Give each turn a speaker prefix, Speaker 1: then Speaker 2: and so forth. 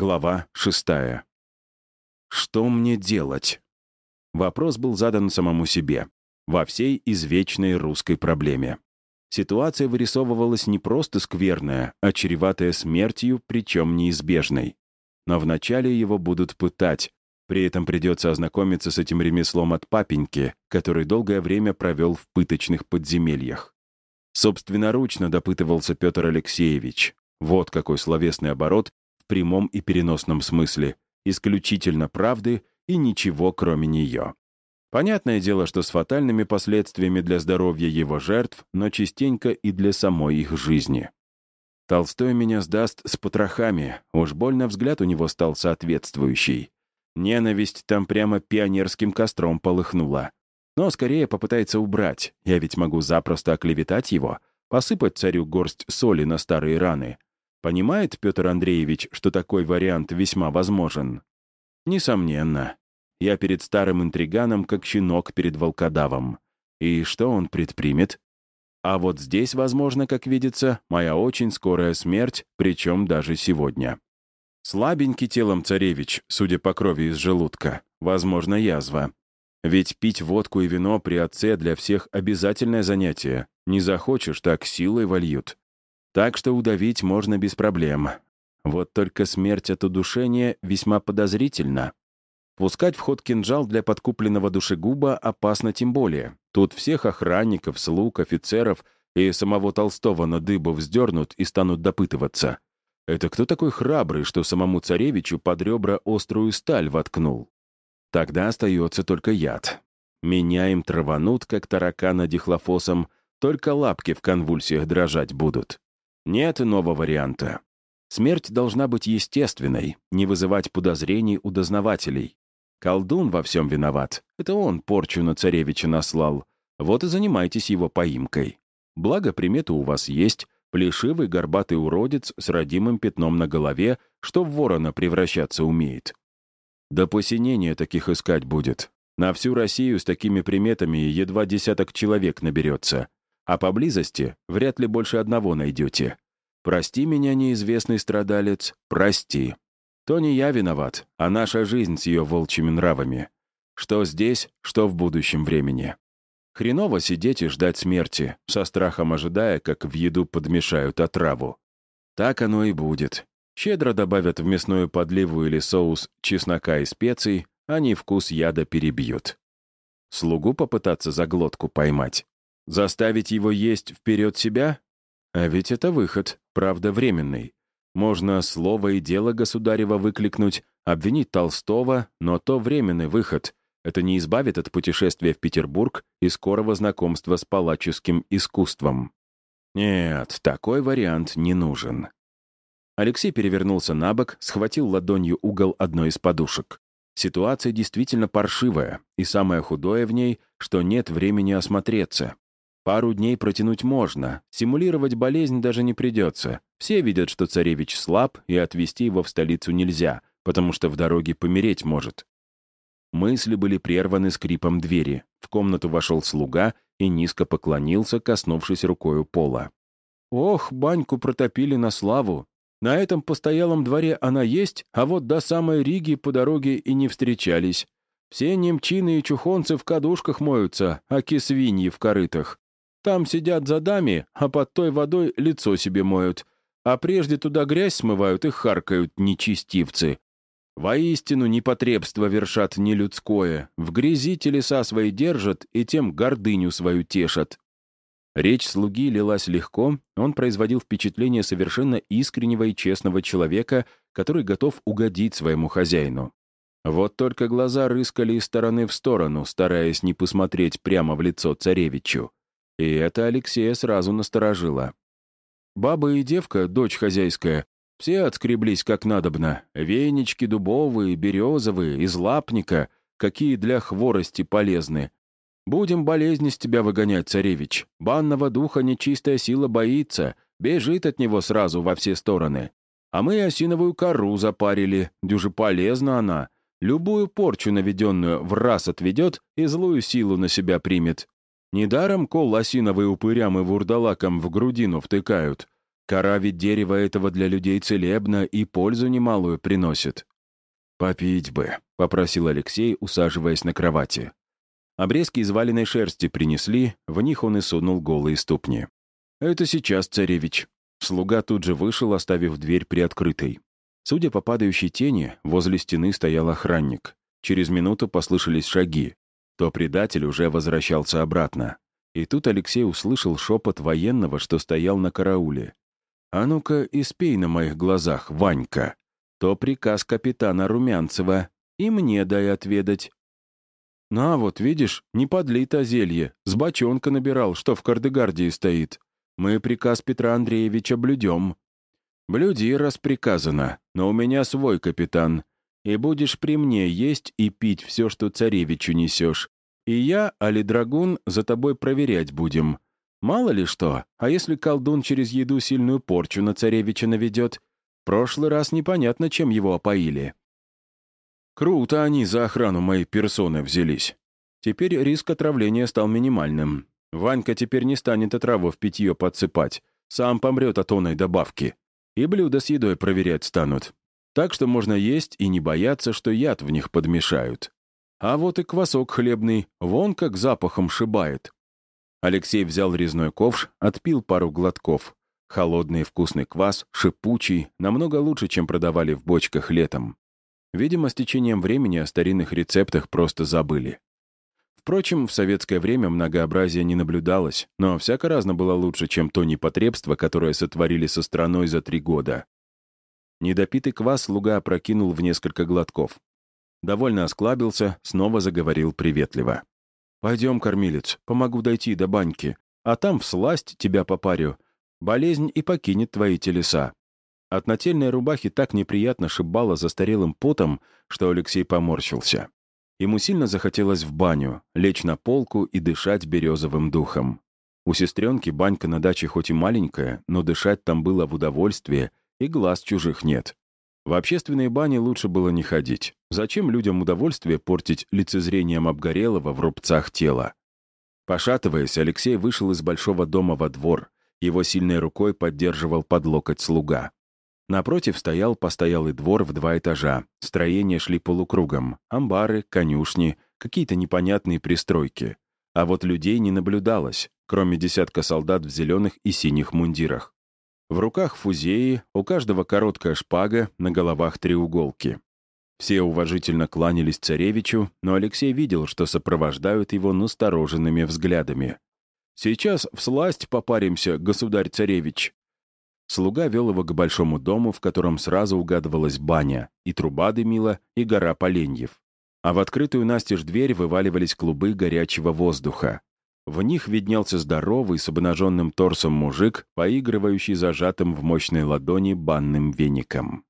Speaker 1: Глава шестая. Что мне делать? Вопрос был задан самому себе, во всей извечной русской проблеме. Ситуация вырисовывалась не просто скверная, а чреватая смертью, причем неизбежной. Но вначале его будут пытать, при этом придется ознакомиться с этим ремеслом от папеньки, который долгое время провел в пыточных подземельях. Собственноручно допытывался Петр Алексеевич. Вот какой словесный оборот прямом и переносном смысле, исключительно правды и ничего, кроме нее. Понятное дело, что с фатальными последствиями для здоровья его жертв, но частенько и для самой их жизни. Толстой меня сдаст с потрохами, уж больно взгляд у него стал соответствующий. Ненависть там прямо пионерским костром полыхнула. Но скорее попытается убрать, я ведь могу запросто оклеветать его, посыпать царю горсть соли на старые раны, Понимает Петр Андреевич, что такой вариант весьма возможен? Несомненно. Я перед старым интриганом, как щенок перед волкодавом. И что он предпримет? А вот здесь, возможно, как видится, моя очень скорая смерть, причем даже сегодня. Слабенький телом царевич, судя по крови из желудка. Возможно, язва. Ведь пить водку и вино при отце для всех обязательное занятие. Не захочешь, так силой вольют. Так что удавить можно без проблем. Вот только смерть от удушения весьма подозрительна. Пускать в ход кинжал для подкупленного душегуба опасно тем более. Тут всех охранников, слуг, офицеров и самого Толстого на дыбу вздернут и станут допытываться. Это кто такой храбрый, что самому царевичу под ребра острую сталь воткнул? Тогда остается только яд. Меня им траванут, как таракана дихлофосом, только лапки в конвульсиях дрожать будут. Нет иного варианта. Смерть должна быть естественной, не вызывать подозрений у дознавателей. Колдун во всем виноват. Это он порчу на царевича наслал. Вот и занимайтесь его поимкой. Благо, приметы у вас есть. Плешивый горбатый уродец с родимым пятном на голове, что в ворона превращаться умеет. До посинения таких искать будет. На всю Россию с такими приметами едва десяток человек наберется а поблизости вряд ли больше одного найдете. Прости меня, неизвестный страдалец, прости. То не я виноват, а наша жизнь с ее волчьими нравами. Что здесь, что в будущем времени. Хреново сидеть и ждать смерти, со страхом ожидая, как в еду подмешают отраву. Так оно и будет. Щедро добавят в мясную подливу или соус чеснока и специй, они вкус яда перебьют. Слугу попытаться за глотку поймать. Заставить его есть вперед себя? А ведь это выход, правда, временный. Можно слово и дело государева выкликнуть, обвинить Толстого, но то временный выход. Это не избавит от путешествия в Петербург и скорого знакомства с палаческим искусством. Нет, такой вариант не нужен. Алексей перевернулся на бок, схватил ладонью угол одной из подушек. Ситуация действительно паршивая, и самое худое в ней, что нет времени осмотреться. Пару дней протянуть можно, симулировать болезнь даже не придется. Все видят, что царевич слаб, и отвезти его в столицу нельзя, потому что в дороге помереть может. Мысли были прерваны скрипом двери. В комнату вошел слуга и низко поклонился, коснувшись рукою пола. «Ох, баньку протопили на славу. На этом постоялом дворе она есть, а вот до самой Риги по дороге и не встречались. Все немчины и чухонцы в кадушках моются, а кисвиньи в корытах. Там сидят за дами, а под той водой лицо себе моют. А прежде туда грязь смывают и харкают нечестивцы. Воистину непотребство вершат нелюдское, в грязи телеса свои держат и тем гордыню свою тешат. Речь слуги лилась легко, он производил впечатление совершенно искреннего и честного человека, который готов угодить своему хозяину. Вот только глаза рыскали из стороны в сторону, стараясь не посмотреть прямо в лицо царевичу. И это Алексея сразу насторожило. Баба и девка, дочь хозяйская, все отскреблись как надобно. Венички дубовые, березовые, из лапника, какие для хворости полезны. Будем болезни с тебя выгонять, царевич. Банного духа нечистая сила боится, бежит от него сразу во все стороны. А мы осиновую кору запарили, дюже полезна она. Любую порчу наведенную в раз отведет и злую силу на себя примет. Недаром кол осиновый упырям и вурдалакам в грудину втыкают. Кора ведь дерева этого для людей целебна и пользу немалую приносит. «Попить бы», — попросил Алексей, усаживаясь на кровати. Обрезки из валеной шерсти принесли, в них он и сунул голые ступни. «Это сейчас, царевич». Слуга тут же вышел, оставив дверь приоткрытой. Судя по падающей тени, возле стены стоял охранник. Через минуту послышались шаги. То предатель уже возвращался обратно. И тут Алексей услышал шепот военного, что стоял на карауле. «А ну-ка, испей на моих глазах, Ванька!» То приказ капитана Румянцева. И мне дай отведать. «На вот, видишь, не подлито зелье. С бочонка набирал, что в Кардегардии стоит. Мы приказ Петра Андреевича блюдем». «Блюди, раз приказано, но у меня свой капитан. И будешь при мне есть и пить все, что царевичу несешь. И я, Али Драгун, за тобой проверять будем. Мало ли что, а если колдун через еду сильную порчу на царевича наведет? Прошлый раз непонятно, чем его опоили. Круто они за охрану моей персоны взялись. Теперь риск отравления стал минимальным. Ванька теперь не станет отраву в питье подсыпать. Сам помрет от оной добавки. И блюда с едой проверять станут. Так что можно есть и не бояться, что яд в них подмешают. А вот и квасок хлебный, вон как запахом шибает. Алексей взял резной ковш, отпил пару глотков. Холодный вкусный квас, шипучий, намного лучше, чем продавали в бочках летом. Видимо, с течением времени о старинных рецептах просто забыли. Впрочем, в советское время многообразия не наблюдалось, но всяко разно было лучше, чем то непотребство, которое сотворили со страной за три года. Недопитый квас слуга опрокинул в несколько глотков. Довольно осклабился, снова заговорил приветливо. «Пойдем, кормилец, помогу дойти до баньки, а там всласть тебя попарю. Болезнь и покинет твои телеса. От нательной рубахи так неприятно шибало застарелым потом, что Алексей поморщился. Ему сильно захотелось в баню, лечь на полку и дышать березовым духом. У сестренки банька на даче хоть и маленькая, но дышать там было в удовольствие, и глаз чужих нет. В общественные бани лучше было не ходить. Зачем людям удовольствие портить лицезрением обгорелого в рубцах тела? Пошатываясь, Алексей вышел из большого дома во двор. Его сильной рукой поддерживал под локоть слуга. Напротив стоял постоялый двор в два этажа. Строения шли полукругом. Амбары, конюшни, какие-то непонятные пристройки. А вот людей не наблюдалось, кроме десятка солдат в зеленых и синих мундирах. В руках фузеи, у каждого короткая шпага, на головах треуголки. Все уважительно кланялись царевичу, но Алексей видел, что сопровождают его настороженными взглядами. «Сейчас всласть попаримся, государь-царевич», Слуга вел его к большому дому, в котором сразу угадывалась баня, и труба дымила, и гора поленьев. А в открытую настежь дверь вываливались клубы горячего воздуха. В них виднелся здоровый с обнаженным торсом мужик, поигрывающий зажатым в мощной ладони банным веником.